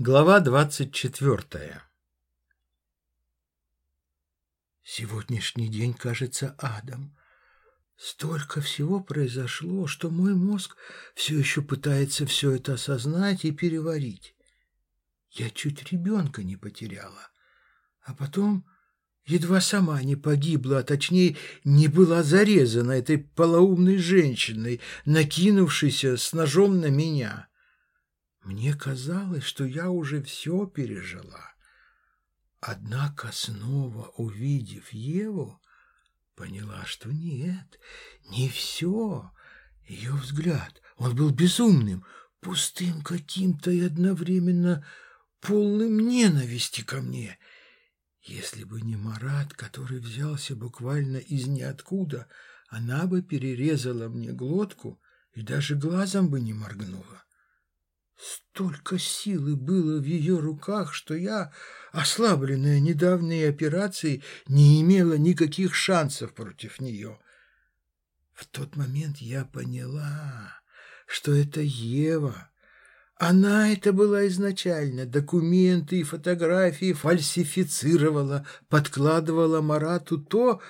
Глава двадцать четвертая Сегодняшний день кажется адом. Столько всего произошло, что мой мозг все еще пытается все это осознать и переварить. Я чуть ребенка не потеряла, а потом едва сама не погибла, а точнее не была зарезана этой полоумной женщиной, накинувшейся с ножом на меня. Мне казалось, что я уже все пережила. Однако, снова увидев Еву, поняла, что нет, не все. Ее взгляд, он был безумным, пустым каким-то и одновременно полным ненависти ко мне. Если бы не Марат, который взялся буквально из ниоткуда, она бы перерезала мне глотку и даже глазом бы не моргнула. Столько силы было в ее руках, что я, ослабленная недавней операцией, не имела никаких шансов против нее. В тот момент я поняла, что это Ева. Она это была изначально, документы и фотографии фальсифицировала, подкладывала Марату то,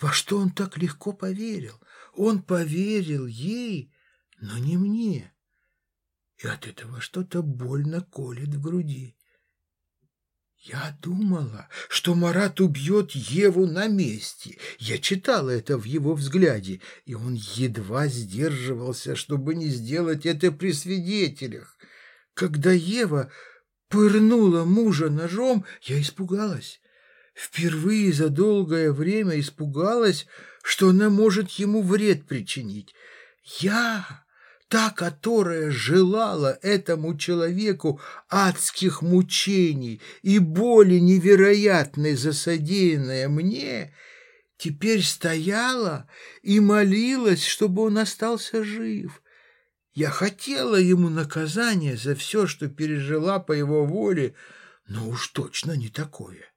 во что он так легко поверил. Он поверил ей, но не мне от этого что-то больно колет в груди. Я думала, что Марат убьет Еву на месте. Я читала это в его взгляде, и он едва сдерживался, чтобы не сделать это при свидетелях. Когда Ева пырнула мужа ножом, я испугалась. Впервые за долгое время испугалась, что она может ему вред причинить. Я та, которая желала этому человеку адских мучений и боли невероятной за содеянное мне, теперь стояла и молилась, чтобы он остался жив. Я хотела ему наказания за все, что пережила по его воле, но уж точно не такое.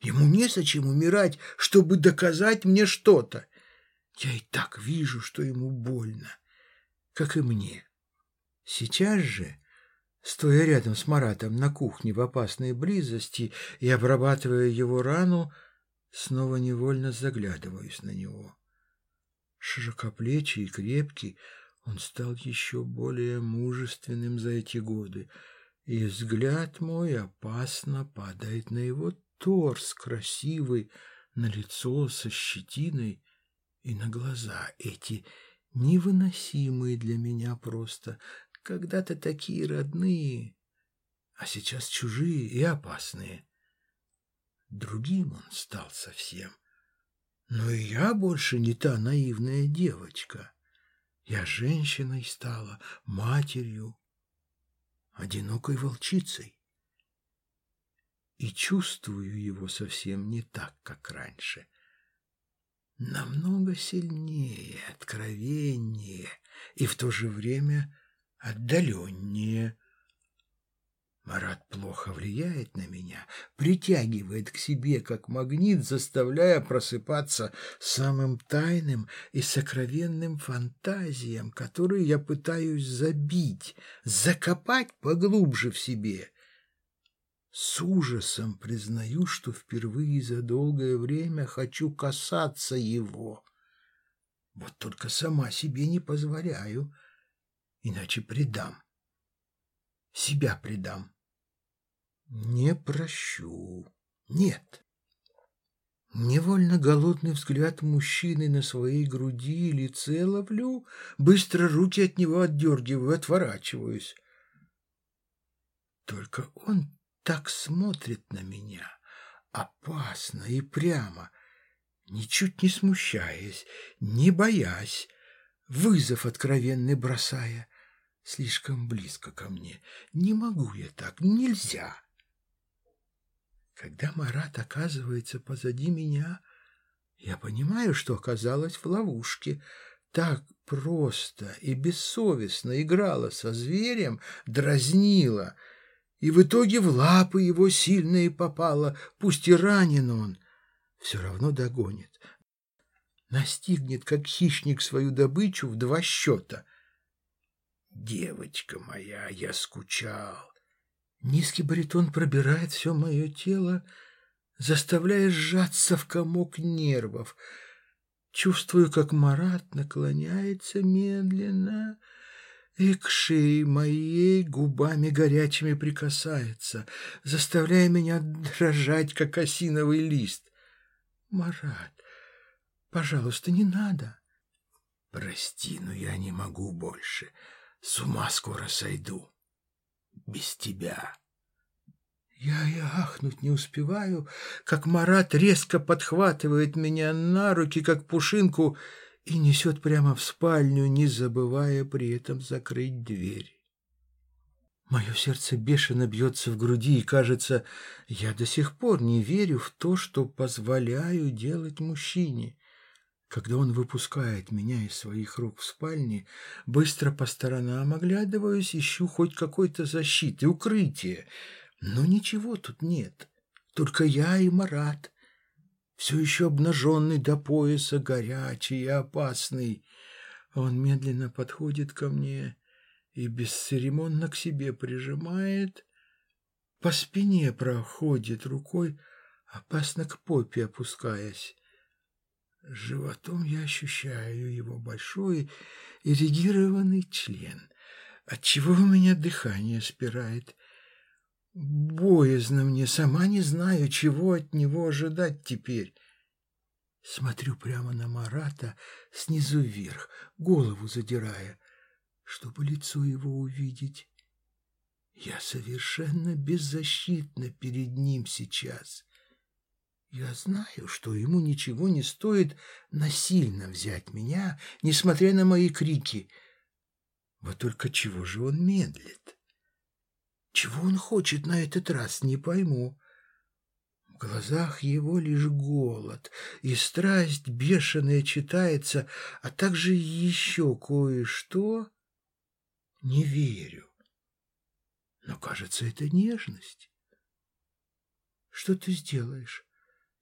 Ему незачем умирать, чтобы доказать мне что-то. Я и так вижу, что ему больно как и мне. Сейчас же, стоя рядом с Маратом на кухне в опасной близости и обрабатывая его рану, снова невольно заглядываюсь на него. Широкоплечий и крепкий, он стал еще более мужественным за эти годы, и взгляд мой опасно падает на его торс красивый, на лицо со щетиной и на глаза эти невыносимые для меня просто, когда-то такие родные, а сейчас чужие и опасные. Другим он стал совсем. Но и я больше не та наивная девочка. Я женщиной стала, матерью, одинокой волчицей. И чувствую его совсем не так, как раньше намного сильнее, откровеннее и в то же время отдаленнее. Марат плохо влияет на меня, притягивает к себе как магнит, заставляя просыпаться самым тайным и сокровенным фантазиям, которые я пытаюсь забить, закопать поглубже в себе. С ужасом признаю, что впервые за долгое время хочу касаться его. Вот только сама себе не позволяю, иначе предам. Себя предам. Не прощу. Нет. Невольно голодный взгляд мужчины на своей груди и лице ловлю, быстро руки от него отдергиваю, отворачиваюсь. Только он так смотрит на меня, опасно и прямо, ничуть не смущаясь, не боясь, вызов откровенный бросая, слишком близко ко мне. Не могу я так, нельзя. Когда Марат оказывается позади меня, я понимаю, что оказалась в ловушке. Так просто и бессовестно играла со зверем, дразнила — и в итоге в лапы его сильные попало, пусть и ранен он, все равно догонит. Настигнет, как хищник, свою добычу в два счета. Девочка моя, я скучал. Низкий баритон пробирает все мое тело, заставляя сжаться в комок нервов. Чувствую, как Марат наклоняется медленно и к шее моей губами горячими прикасается, заставляя меня дрожать, как осиновый лист. Марат, пожалуйста, не надо. Прости, но я не могу больше. С ума скоро сойду. Без тебя. Я и ахнуть не успеваю, как Марат резко подхватывает меня на руки, как пушинку, и несет прямо в спальню, не забывая при этом закрыть дверь. Мое сердце бешено бьется в груди, и, кажется, я до сих пор не верю в то, что позволяю делать мужчине. Когда он выпускает меня из своих рук в спальне, быстро по сторонам оглядываюсь, ищу хоть какой-то защиты, укрытие — но ничего тут нет. Только я и Марат. Все еще обнаженный до пояса, горячий и опасный. Он медленно подходит ко мне и бесцеремонно к себе прижимает. По спине проходит рукой, опасно к попе опускаясь. Животом я ощущаю его большой эрегированный член, отчего у меня дыхание спирает. Боязно мне, сама не знаю, чего от него ожидать теперь. Смотрю прямо на Марата снизу вверх, голову задирая, чтобы лицо его увидеть. Я совершенно беззащитна перед ним сейчас. Я знаю, что ему ничего не стоит насильно взять меня, несмотря на мои крики. Вот только чего же он медлит? Чего он хочет на этот раз, не пойму. В глазах его лишь голод, и страсть бешеная читается, а также еще кое-что. Не верю. Но, кажется, это нежность. Что ты сделаешь?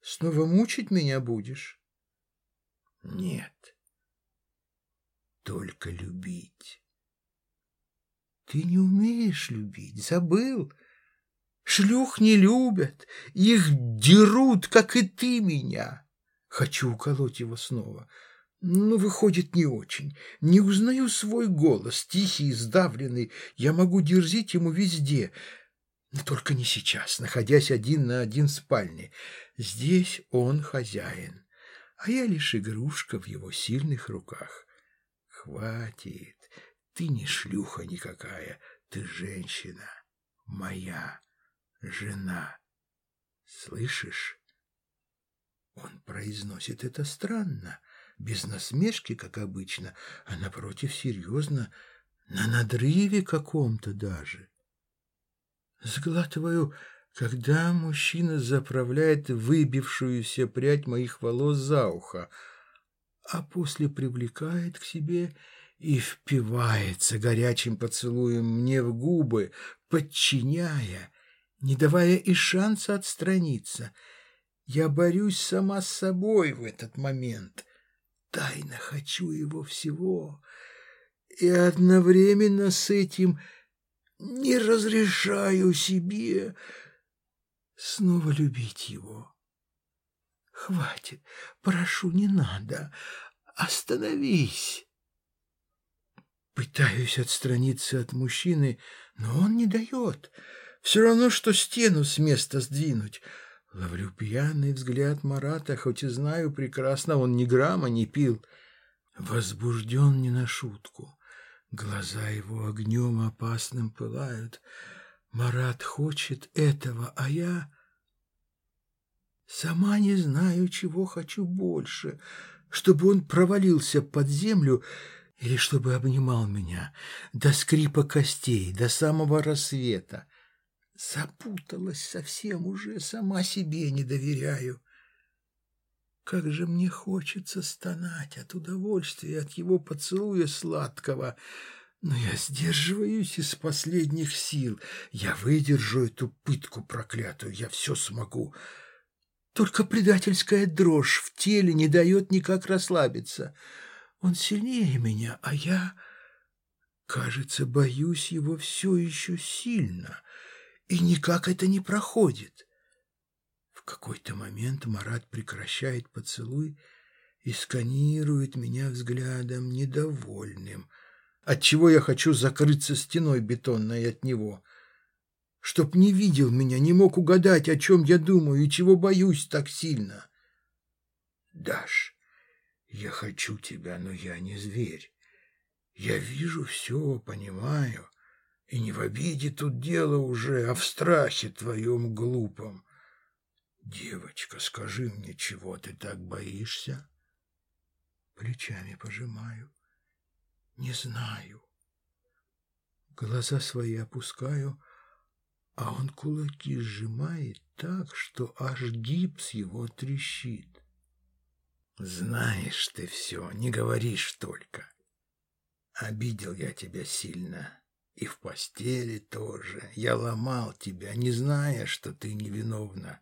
Снова мучить меня будешь? Нет. Только любить. Ты не умеешь любить, забыл. Шлюх не любят, их дерут, как и ты меня. Хочу уколоть его снова. Но выходит не очень. Не узнаю свой голос, тихий, сдавленный. Я могу дерзить ему везде, но только не сейчас, находясь один на один в спальне. Здесь он хозяин, а я лишь игрушка в его сильных руках. Хватит. Ты не шлюха никакая, ты женщина, моя жена. Слышишь? Он произносит это странно, без насмешки, как обычно, а напротив серьезно, на надрыве каком-то даже. Сглатываю, когда мужчина заправляет выбившуюся прядь моих волос за ухо, а после привлекает к себе и впивается горячим поцелуем мне в губы, подчиняя, не давая и шанса отстраниться. Я борюсь сама с собой в этот момент. Тайно хочу его всего, и одновременно с этим не разрешаю себе снова любить его. Хватит, прошу, не надо, остановись. Пытаюсь отстраниться от мужчины, но он не дает. Все равно, что стену с места сдвинуть. Ловлю пьяный взгляд Марата, хоть и знаю прекрасно, он ни грамма не пил. Возбужден не на шутку. Глаза его огнем опасным пылают. Марат хочет этого, а я... Сама не знаю, чего хочу больше, чтобы он провалился под землю или чтобы обнимал меня до скрипа костей, до самого рассвета. Запуталась совсем уже, сама себе не доверяю. Как же мне хочется стонать от удовольствия, от его поцелуя сладкого, но я сдерживаюсь из последних сил. Я выдержу эту пытку проклятую, я все смогу. Только предательская дрожь в теле не дает никак расслабиться. Он сильнее меня, а я, кажется, боюсь его все еще сильно. и никак это не проходит. В какой-то момент Марат прекращает поцелуй и сканирует меня взглядом недовольным, отчего я хочу закрыться стеной бетонной от него, чтоб не видел меня, не мог угадать, о чем я думаю и чего боюсь так сильно. Даш, я хочу тебя, но я не зверь. Я вижу все, понимаю, и не в обиде тут дело уже, а в страхе твоем глупом. Девочка, скажи мне, чего ты так боишься? Плечами пожимаю. Не знаю. Глаза свои опускаю, а он кулаки сжимает так, что аж гипс его трещит. Знаешь ты все, не говоришь только. Обидел я тебя сильно. И в постели тоже. Я ломал тебя, не зная, что ты невиновна.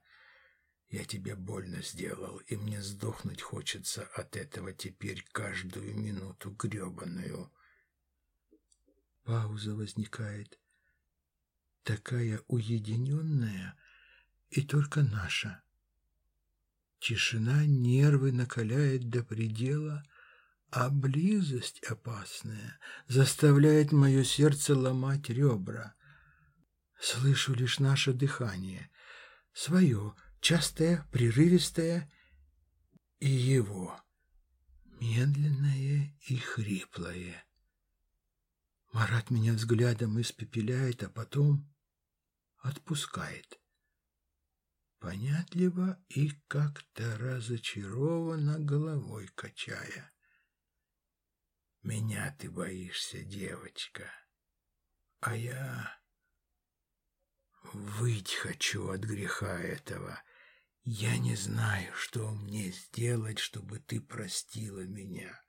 Я тебе больно сделал, и мне сдохнуть хочется от этого теперь каждую минуту гребаную. Пауза возникает. Такая уединенная и только наша. Тишина нервы накаляет до предела, а близость опасная заставляет мое сердце ломать ребра. Слышу лишь наше дыхание, свое, частое, прерывистое, и его, медленное и хриплое. Марат меня взглядом испепеляет, а потом отпускает. Понятливо и как-то разочарованно головой качая. Меня ты боишься, девочка, а я выть хочу от греха этого. Я не знаю, что мне сделать, чтобы ты простила меня.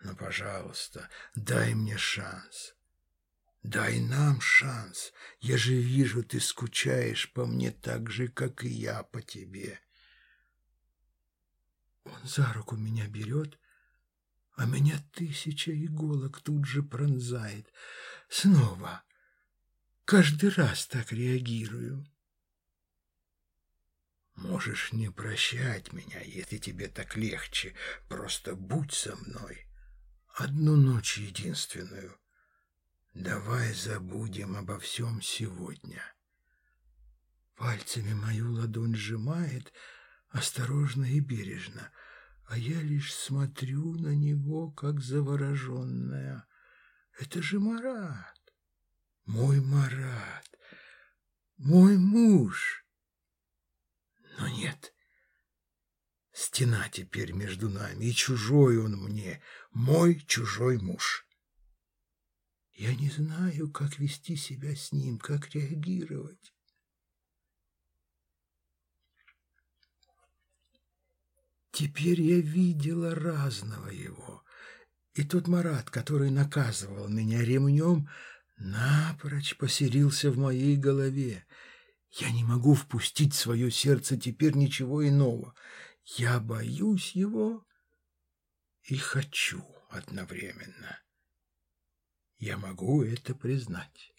Но, пожалуйста, дай мне шанс. Дай нам шанс. Я же вижу, ты скучаешь по мне так же, как и я по тебе. Он за руку меня берет, а меня тысяча иголок тут же пронзает. Снова. Каждый раз так реагирую. Можешь не прощать меня, если тебе так легче. Просто будь со мной. Одну ночь единственную. Давай забудем обо всем сегодня. Пальцами мою ладонь сжимает, осторожно и бережно, а я лишь смотрю на него, как завороженная. Это же Марат, мой Марат, мой муж. Но нет, стена теперь между нами, и чужой он мне, мой чужой муж. Я не знаю, как вести себя с ним, как реагировать. Теперь я видела разного его. И тот Марат, который наказывал меня ремнем, напрочь поселился в моей голове. Я не могу впустить в свое сердце теперь ничего иного. Я боюсь его и хочу одновременно. Я могу это признать.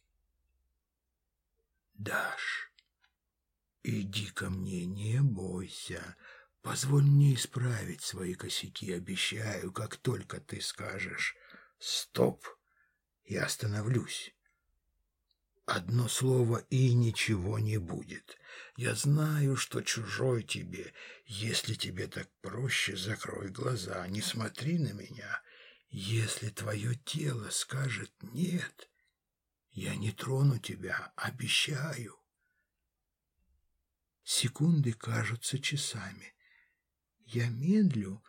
Даш, иди ко мне, не бойся. Позволь мне исправить свои косяки, обещаю, как только ты скажешь «стоп», я остановлюсь. Одно слово и ничего не будет. Я знаю, что чужой тебе. Если тебе так проще, закрой глаза, не смотри на меня. Если твое тело скажет «нет», я не трону тебя, обещаю. Секунды кажутся часами. Я медлю,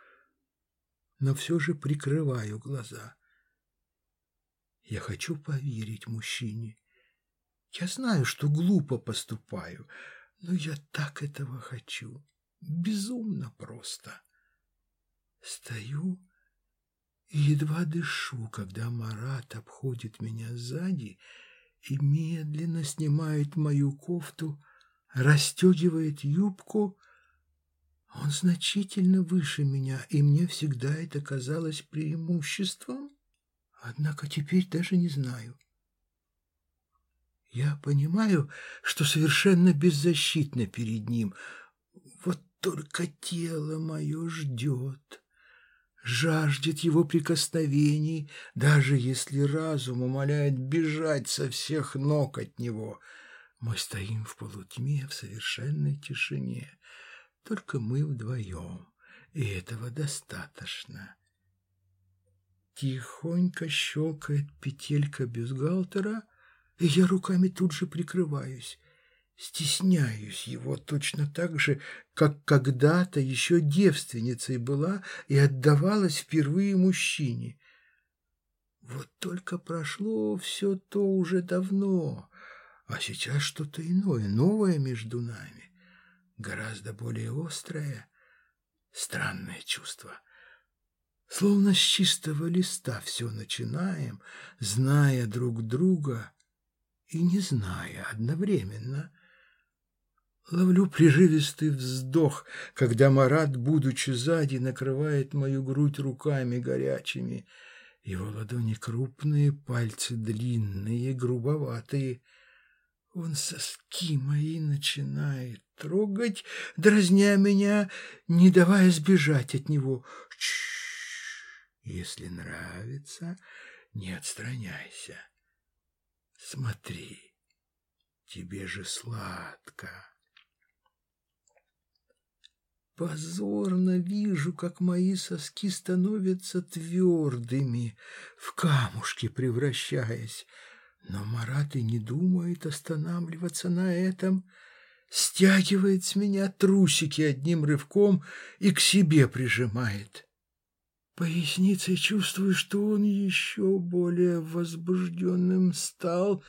но все же прикрываю глаза. Я хочу поверить мужчине. Я знаю, что глупо поступаю, но я так этого хочу. Безумно просто. Стою и едва дышу, когда Марат обходит меня сзади и медленно снимает мою кофту, расстегивает юбку. Он значительно выше меня, и мне всегда это казалось преимуществом. Однако теперь даже не знаю. Я понимаю, что совершенно беззащитна перед ним. Вот только тело мое ждет, жаждет его прикосновений, даже если разум умоляет бежать со всех ног от него. Мы стоим в полутьме, в совершенной тишине. Только мы вдвоем, и этого достаточно. Тихонько щелкает петелька бюстгальтера, и я руками тут же прикрываюсь. Стесняюсь его точно так же, как когда-то еще девственницей была и отдавалась впервые мужчине. Вот только прошло все то уже давно, а сейчас что-то иное, новое между нами, гораздо более острое, странное чувство. Словно с чистого листа все начинаем, зная друг друга и не зная одновременно. Ловлю приживистый вздох, когда Марат, будучи сзади, накрывает мою грудь руками горячими. Его ладони крупные, пальцы длинные, грубоватые. Он соски мои начинает трогать, дразня меня, не давая сбежать от него. Если нравится, не отстраняйся. Смотри, тебе же сладко. Позорно вижу, как мои соски становятся твердыми, в камушки превращаясь. Но Марат и не думает останавливаться на этом. Стягивает с меня трусики одним рывком и к себе прижимает. Поясницей чувствую, что он еще более возбужденным стал.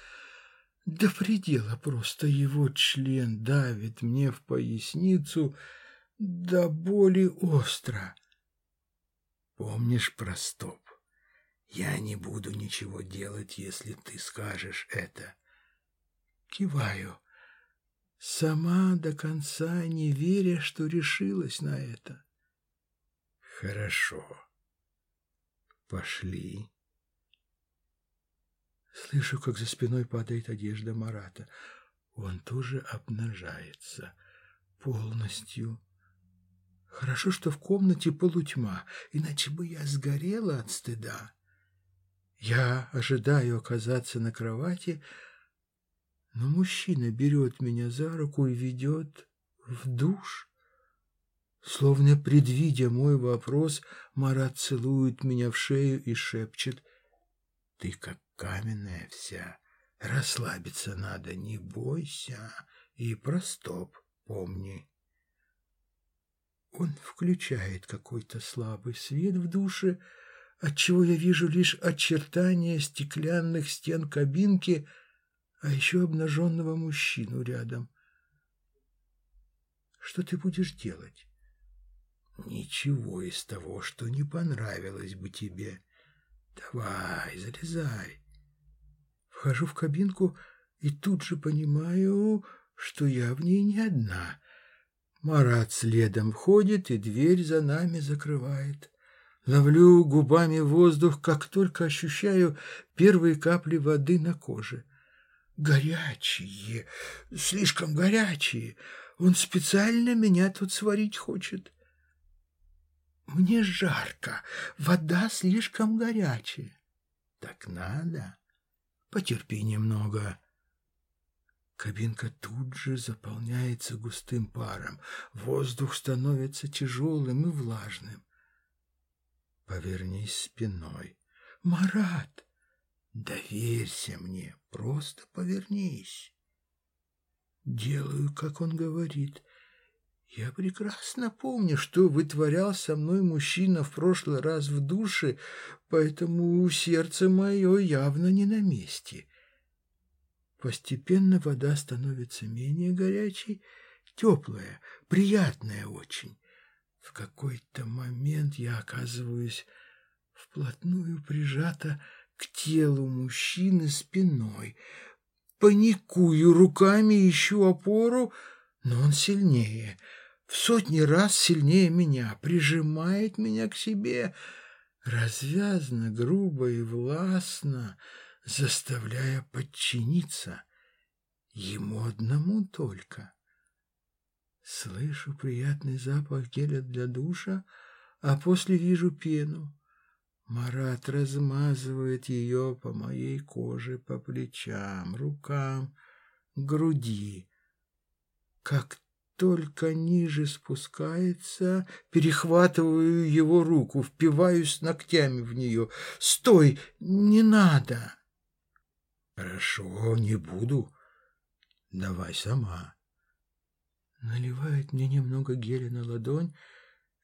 До предела просто его член давит мне в поясницу до боли остро. Помнишь про стоп? Я не буду ничего делать, если ты скажешь это. Киваю, сама до конца не веря, что решилась на это. Хорошо. Пошли. Слышу, как за спиной падает одежда Марата. Он тоже обнажается полностью. Хорошо, что в комнате полутьма, иначе бы я сгорела от стыда. Я ожидаю оказаться на кровати, но мужчина берет меня за руку и ведет в душ. Словно предвидя мой вопрос, Марат целует меня в шею и шепчет. Ты как каменная вся. Расслабиться надо, не бойся. И про стоп помни. Он включает какой-то слабый свет в душе, отчего я вижу лишь очертания стеклянных стен кабинки, а еще обнаженного мужчину рядом. Что ты будешь делать? Ничего из того, что не понравилось бы тебе. Давай, залезай. Вхожу в кабинку и тут же понимаю, что я в ней не одна. Марат следом входит и дверь за нами закрывает. Ловлю губами воздух, как только ощущаю первые капли воды на коже. Горячие, слишком горячие. Он специально меня тут сварить хочет. Мне жарко, вода слишком горячая. Так надо. Потерпи немного. Кабинка тут же заполняется густым паром. Воздух становится тяжелым и влажным. Повернись спиной. Марат, доверься мне, просто повернись. Делаю, как он говорит. Я прекрасно помню, что вытворял со мной мужчина в прошлый раз в душе, поэтому сердце мое явно не на месте. Постепенно вода становится менее горячей, теплая, приятная очень. В какой-то момент я оказываюсь вплотную прижата к телу мужчины спиной. Паникую, руками ищу опору, но он сильнее — в сотни раз сильнее меня, прижимает меня к себе, развязно, грубо и властно, заставляя подчиниться. ему одному только. Слышу приятный запах геля для душа, а после вижу пену. Марат размазывает ее по моей коже, по плечам, рукам, груди. Как только ниже спускается, перехватываю его руку, впиваюсь ногтями в нее. «Стой! Не надо!» «Хорошо, не буду. Давай сама». Наливает мне немного геля на ладонь,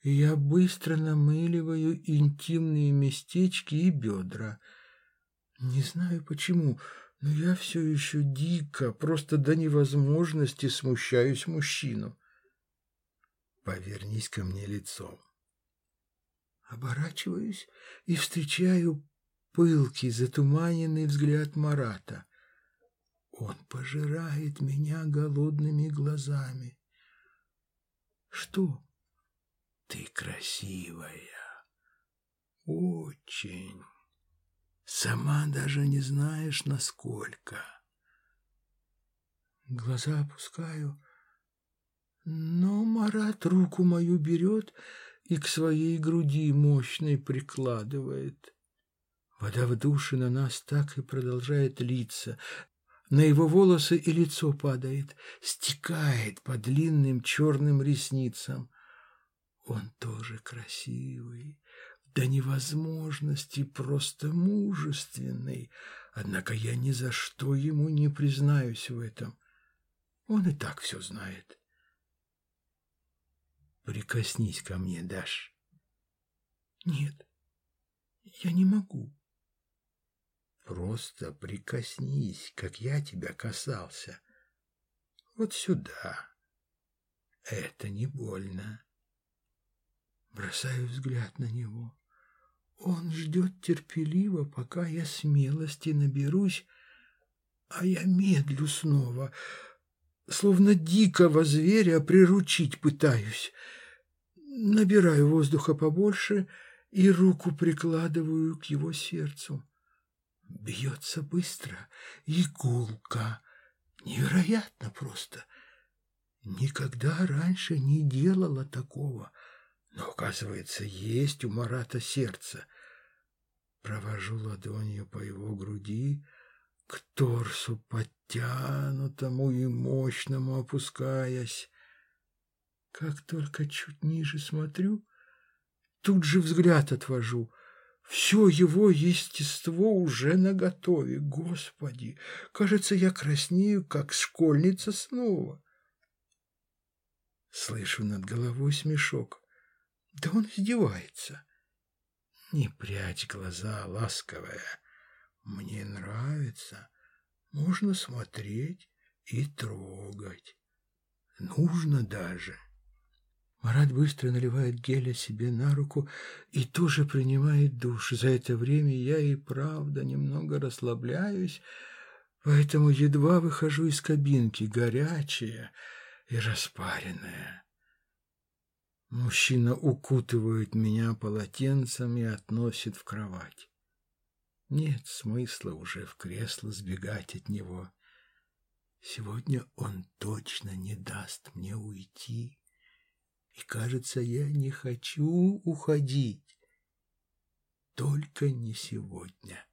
и я быстро намыливаю интимные местечки и бедра. Не знаю почему, но я все еще дико, просто до невозможности смущаюсь мужчину. Повернись ко мне лицом. Оборачиваюсь и встречаю пылкий, затуманенный взгляд Марата. Он пожирает меня голодными глазами. Что? Ты красивая. Очень. Сама даже не знаешь, насколько. Глаза опускаю, но Марат руку мою берет и к своей груди мощной прикладывает. Вода в душе на нас так и продолжает литься. На его волосы и лицо падает, стекает по длинным черным ресницам. Он тоже красивый, до невозможности просто мужественный. Однако я ни за что ему не признаюсь в этом. Он и так все знает. Прикоснись ко мне, Даш. Нет, я не могу. Просто прикоснись, как я тебя касался. Вот сюда. Это не больно. Бросаю взгляд на него. Он ждет терпеливо, пока я смелости наберусь, а я медлю снова, словно дикого зверя приручить пытаюсь. Набираю воздуха побольше и руку прикладываю к его сердцу. Бьется быстро, игулка, невероятно просто. Никогда раньше не делала такого — но, оказывается, есть у Марата сердце. Провожу ладонью по его груди, к торсу подтянутому и мощному опускаясь. Как только чуть ниже смотрю, тут же взгляд отвожу. Все его естество уже наготове. Господи, кажется, я краснею, как школьница снова. Слышу над головой смешок. Да он издевается. Не прячь глаза, ласковая. Мне нравится. Можно смотреть и трогать. Нужно даже. Марат быстро наливает геля себе на руку и тоже принимает душ. За это время я и правда немного расслабляюсь, поэтому едва выхожу из кабинки, горячая и распаренная. Мужчина укутывает меня полотенцем и относит в кровать. Нет смысла уже в кресло сбегать от него. Сегодня он точно не даст мне уйти. И, кажется, я не хочу уходить. Только не сегодня.